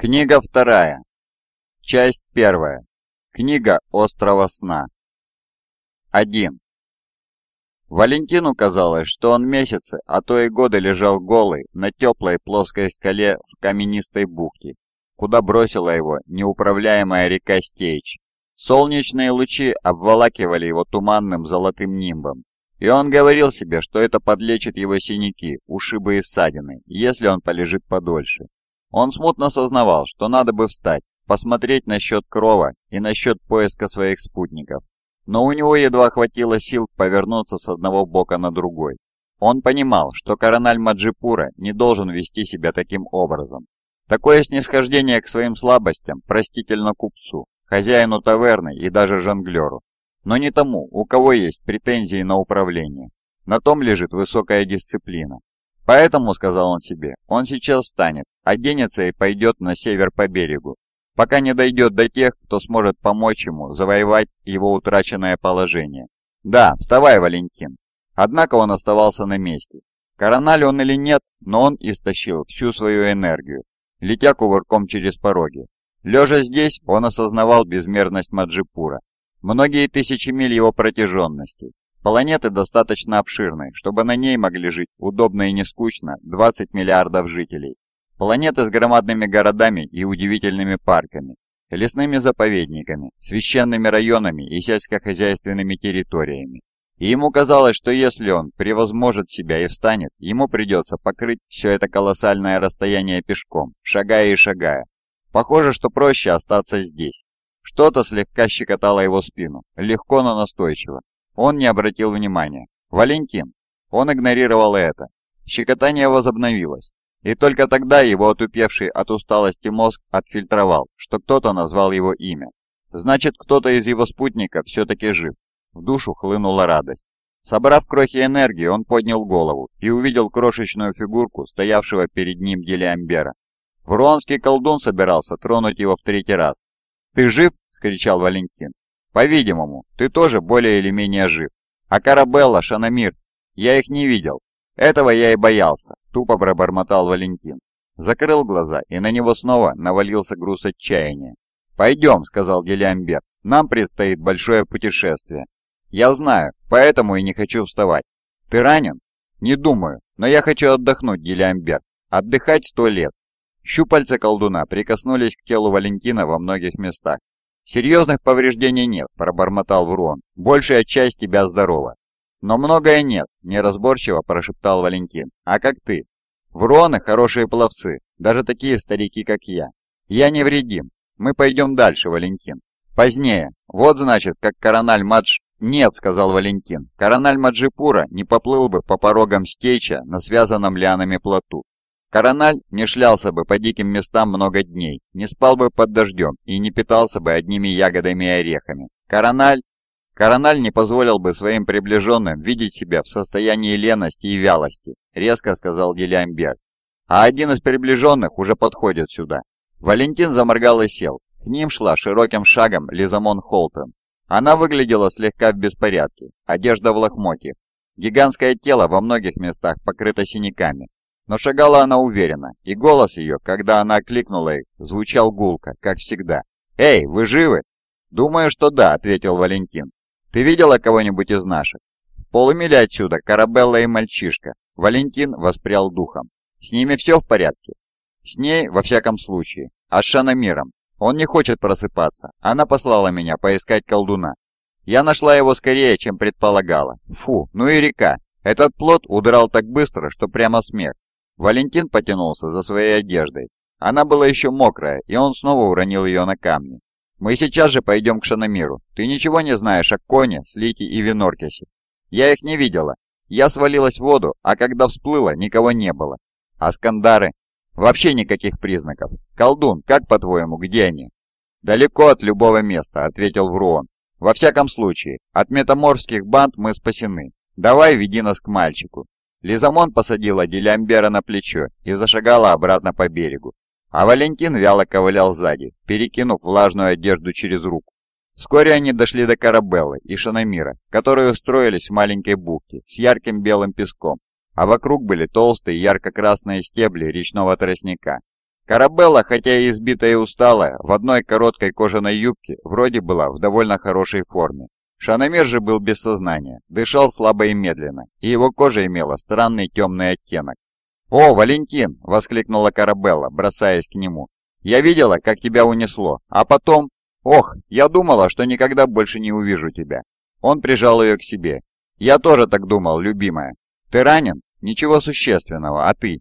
Книга вторая. Часть первая. Книга острова сна. 1. Валентину казалось, что он месяцы, а то и годы лежал голый на теплой плоской скале в каменистой бухте, куда бросила его неуправляемая река Стейч. Солнечные лучи обволакивали его туманным золотым нимбом, и он говорил себе, что это подлечит его синяки, ушибы и ссадины, если он полежит подольше. Он смутно сознавал, что надо бы встать, посмотреть насчет крова и насчет поиска своих спутников. Но у него едва хватило сил повернуться с одного бока на другой. Он понимал, что корональ Маджипура не должен вести себя таким образом. Такое снисхождение к своим слабостям простительно купцу, хозяину таверны и даже жонглеру. Но не тому, у кого есть претензии на управление. На том лежит высокая дисциплина. Поэтому, сказал он себе, он сейчас встанет, оденется и пойдет на север по берегу, пока не дойдет до тех, кто сможет помочь ему завоевать его утраченное положение. Да, вставай, Валентин. Однако он оставался на месте. Корональ он или нет, но он истощил всю свою энергию, летя кувырком через пороги. Лежа здесь, он осознавал безмерность Маджипура, многие тысячи миль его протяженности, Планеты достаточно обширны, чтобы на ней могли жить удобно и не скучно 20 миллиардов жителей. Планеты с громадными городами и удивительными парками, лесными заповедниками, священными районами и сельскохозяйственными территориями. И ему казалось, что если он превозможет себя и встанет, ему придется покрыть все это колоссальное расстояние пешком, шагая и шагая. Похоже, что проще остаться здесь. Что-то слегка щекотало его спину, легко, но настойчиво. Он не обратил внимания. «Валентин!» Он игнорировал это. Щекотание возобновилось. И только тогда его отупевший от усталости мозг отфильтровал, что кто-то назвал его имя. Значит, кто-то из его спутников все-таки жив. В душу хлынула радость. Собрав крохи энергии, он поднял голову и увидел крошечную фигурку, стоявшего перед ним Гелиамбера. Вруанский колдун собирался тронуть его в третий раз. «Ты жив?» – скричал Валентин. По-видимому, ты тоже более или менее жив. А Карабелла, Шанамир, я их не видел. Этого я и боялся, тупо пробормотал Валентин. Закрыл глаза, и на него снова навалился груз отчаяния. «Пойдем», — сказал Гелиамбер, — «нам предстоит большое путешествие». «Я знаю, поэтому и не хочу вставать». «Ты ранен?» «Не думаю, но я хочу отдохнуть, Гелиамбер. Отдыхать сто лет». Щупальца колдуна прикоснулись к телу Валентина во многих местах. «Серьезных повреждений нет», – пробормотал Врон. «Большая часть тебя здорова». «Но многое нет», – неразборчиво прошептал Валентин. «А как ты?» «Вроны – хорошие пловцы, даже такие старики, как я. Я невредим. Мы пойдем дальше, Валентин. Позднее. Вот значит, как Корональ Мадж...» «Нет», — сказал Валентин, — «Корональ Маджипура не поплыл бы по порогам стеча на связанном лианами плоту. Корональ не шлялся бы по диким местам много дней, не спал бы под дождем и не питался бы одними ягодами и орехами. Корональ... Корональ не позволил бы своим приближенным видеть себя в состоянии лености и вялости, резко сказал Гелиамбер. А один из приближенных уже подходит сюда. Валентин заморгал и сел. К ним шла широким шагом Лизамон Холтон. Она выглядела слегка в беспорядке, одежда в лохмотьях. Гигантское тело во многих местах покрыто синяками, но шагала она уверенно, и голос ее, когда она окликнула их, звучал гулко, как всегда. «Эй, вы живы?» «Думаю, что да», — ответил Валентин. «Ты видела кого-нибудь из наших?» «В полумиле отсюда Карабелла и мальчишка». Валентин воспрял духом. «С ними все в порядке?» «С ней, во всяком случае. А с Шанамиром? Он не хочет просыпаться. Она послала меня поискать колдуна. Я нашла его скорее, чем предполагала. Фу, ну и река. Этот плод удрал так быстро, что прямо смех. Валентин потянулся за своей одеждой. Она была еще мокрая, и он снова уронил ее на камни. «Мы сейчас же пойдем к Шанамиру. Ты ничего не знаешь о Коне, Слите и Виноркесе?» «Я их не видела. Я свалилась в воду, а когда всплыла, никого не было. А Скандары?» «Вообще никаких признаков. Колдун, как по-твоему, где они?» «Далеко от любого места», — ответил Вруон. «Во всяком случае, от метаморфских банд мы спасены. Давай веди нас к мальчику. Лизамон посадила Делямбера на плечо и зашагала обратно по берегу, а Валентин вяло ковылял сзади, перекинув влажную одежду через руку. Вскоре они дошли до Карабеллы и Шанамира, которые устроились в маленькой бухте с ярким белым песком, а вокруг были толстые ярко-красные стебли речного тростника. Карабелла, хотя и избитая и усталая, в одной короткой кожаной юбке вроде была в довольно хорошей форме. Шаномир же был без сознания, дышал слабо и медленно, и его кожа имела странный темный оттенок. «О, Валентин!» – воскликнула Карабелла, бросаясь к нему. «Я видела, как тебя унесло, а потом... Ох, я думала, что никогда больше не увижу тебя». Он прижал ее к себе. «Я тоже так думал, любимая. Ты ранен? Ничего существенного, а ты?»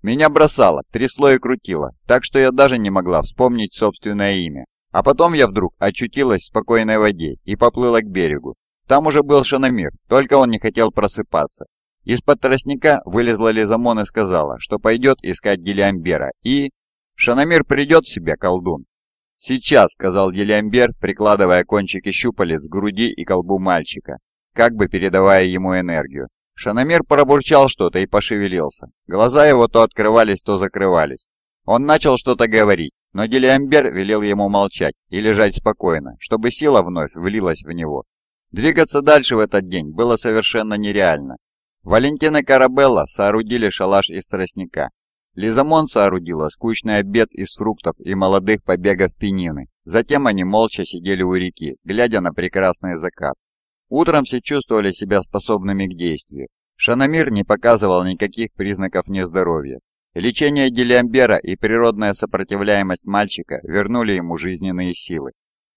Меня бросало, трясло и крутило, так что я даже не могла вспомнить собственное имя. А потом я вдруг очутилась в спокойной воде и поплыла к берегу. Там уже был Шанамир, только он не хотел просыпаться. Из-под тростника вылезла Лизамон и сказала, что пойдет искать Гелиамбера, и... «Шанамир придет в себя, колдун!» «Сейчас», — сказал Гелиамбер, прикладывая кончики щупалец к груди и колбу мальчика, как бы передавая ему энергию. Шанамир пробурчал что-то и пошевелился. Глаза его то открывались, то закрывались. Он начал что-то говорить, но Делиамбер велел ему молчать и лежать спокойно, чтобы сила вновь влилась в него. Двигаться дальше в этот день было совершенно нереально. Валентина и Карабелла соорудили шалаш из тростника. Лизамон соорудила скучный обед из фруктов и молодых побегов пенины. Затем они молча сидели у реки, глядя на прекрасный закат. Утром все чувствовали себя способными к действию. Шанамир не показывал никаких признаков нездоровья. Лечение Делиамбера и природная сопротивляемость мальчика вернули ему жизненные силы.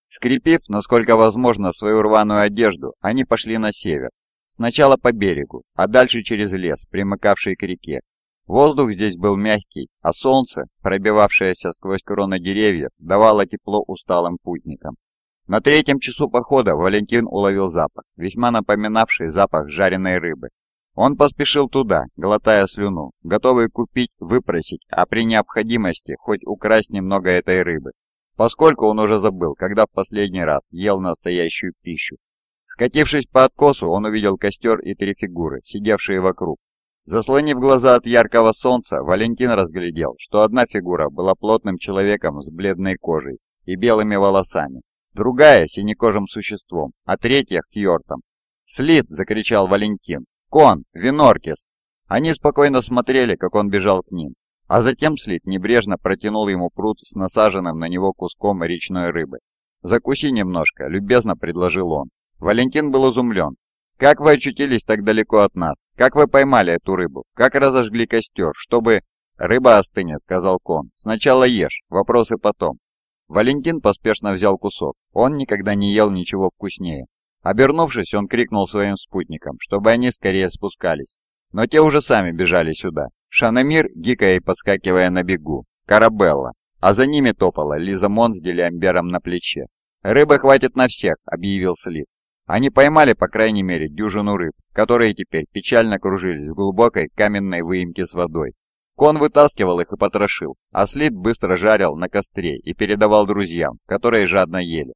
Скрепив, насколько возможно, свою рваную одежду, они пошли на север. Сначала по берегу, а дальше через лес, примыкавший к реке. Воздух здесь был мягкий, а солнце, пробивавшееся сквозь кроны деревьев, давало тепло усталым путникам. На третьем часу похода Валентин уловил запах, весьма напоминавший запах жареной рыбы. Он поспешил туда, глотая слюну, готовый купить, выпросить, а при необходимости хоть украсть немного этой рыбы, поскольку он уже забыл, когда в последний раз ел настоящую пищу. Скатившись по откосу, он увидел костер и три фигуры, сидевшие вокруг. Заслонив глаза от яркого солнца, Валентин разглядел, что одна фигура была плотным человеком с бледной кожей и белыми волосами, другая – синекожим существом, а третья – хьортом. «Слит!» – закричал Валентин. «Кон! Виноркис!» Они спокойно смотрели, как он бежал к ним. А затем Слит небрежно протянул ему пруд с насаженным на него куском речной рыбы. «Закуси немножко», – любезно предложил он. Валентин был изумлен. «Как вы очутились так далеко от нас? Как вы поймали эту рыбу? Как разожгли костер, чтобы...» «Рыба остынет», — сказал Кон. «Сначала ешь, вопросы потом». Валентин поспешно взял кусок. Он никогда не ел ничего вкуснее. Обернувшись, он крикнул своим спутникам, чтобы они скорее спускались. Но те уже сами бежали сюда. Шанамир, гикая и подскакивая на бегу. Карабелла. А за ними топала Лиза Мон с Делиамбером на плече. «Рыбы хватит на всех», — объявил Слит. Они поймали, по крайней мере, дюжину рыб, которые теперь печально кружились в глубокой каменной выемке с водой. Кон вытаскивал их и потрошил, а Слит быстро жарил на костре и передавал друзьям, которые жадно ели.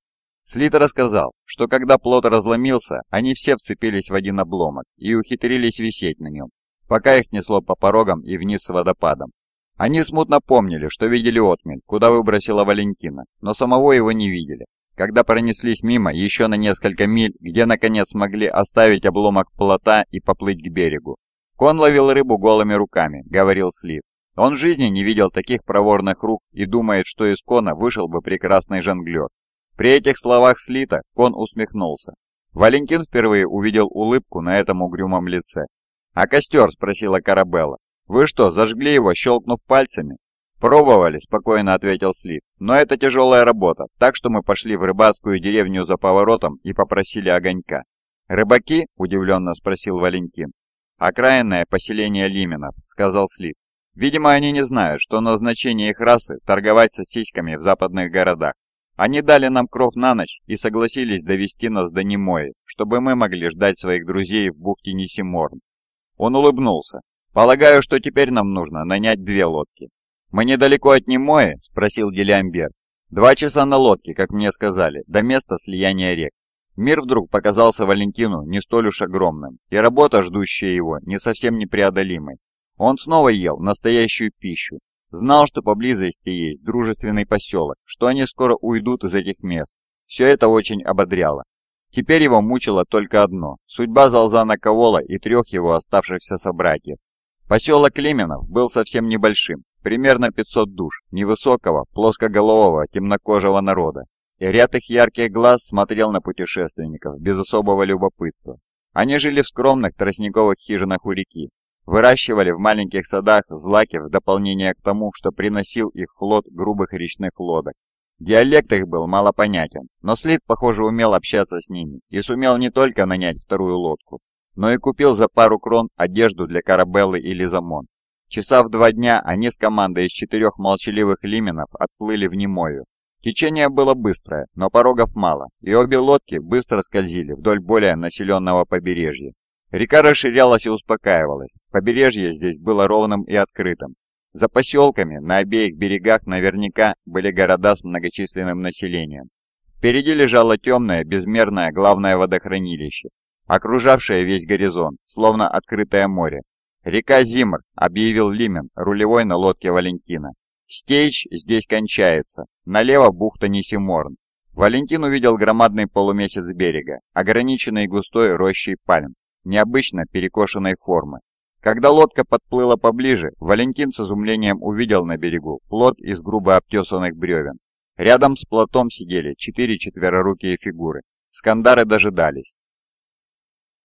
Слит рассказал, что когда плот разломился, они все вцепились в один обломок и ухитрились висеть на нем, пока их несло по порогам и вниз с водопадом. Они смутно помнили, что видели отмель, куда выбросила Валентина, но самого его не видели. Когда пронеслись мимо еще на несколько миль, где наконец смогли оставить обломок плота и поплыть к берегу. Кон ловил рыбу голыми руками, говорил Слит. Он в жизни не видел таких проворных рук и думает, что из Кона вышел бы прекрасный жонглер. При этих словах Слита Кон усмехнулся. Валентин впервые увидел улыбку на этом угрюмом лице. «А костер?» – спросила Карабелла. «Вы что, зажгли его, щелкнув пальцами?» «Пробовали», – спокойно ответил Слит. «Но это тяжелая работа, так что мы пошли в рыбацкую деревню за поворотом и попросили огонька». «Рыбаки?» – удивленно спросил Валентин. «Окраинное поселение Лименов», – сказал Слит. «Видимо, они не знают, что назначение их расы – торговать сосисками в западных городах. Они дали нам кров на ночь и согласились довести нас до Немои, чтобы мы могли ждать своих друзей в бухте Нисиморн. Он улыбнулся. «Полагаю, что теперь нам нужно нанять две лодки». «Мы недалеко от Немои?» – спросил Делиамбер. «Два часа на лодке, как мне сказали, до места слияния рек. Мир вдруг показался Валентину не столь уж огромным, и работа, ждущая его, не совсем непреодолимой. Он снова ел настоящую пищу, Знал, что поблизости есть дружественный поселок, что они скоро уйдут из этих мест. Все это очень ободряло. Теперь его мучило только одно – судьба Залзана Ковола и трех его оставшихся собратьев. Поселок Клеменов был совсем небольшим, примерно 500 душ невысокого, плоскоголового, темнокожего народа. И ряд их ярких глаз смотрел на путешественников без особого любопытства. Они жили в скромных тростниковых хижинах у реки, выращивали в маленьких садах злаки в дополнение к тому, что приносил их флот грубых речных лодок. Диалект их был малопонятен, но Слит, похоже, умел общаться с ними и сумел не только нанять вторую лодку, но и купил за пару крон одежду для Карабеллы и Лизамон. Часа в два дня они с командой из четырех молчаливых лименов отплыли в Немою. Течение было быстрое, но порогов мало, и обе лодки быстро скользили вдоль более населенного побережья. Река расширялась и успокаивалась, побережье здесь было ровным и открытым, за поселками на обеих берегах наверняка были города с многочисленным населением. Впереди лежало темное, безмерное главное водохранилище, окружавшее весь горизонт, словно открытое море. «Река Зимр», — объявил Лимен, рулевой на лодке Валентина. «Стейч здесь кончается. Налево бухта Нисиморн». Валентин увидел громадный полумесяц берега, ограниченный густой рощей пальм, необычно перекошенной формы. Когда лодка подплыла поближе, Валентин с изумлением увидел на берегу плот из грубо обтесанных бревен. Рядом с плотом сидели четыре четверорукие фигуры. Скандары дожидались.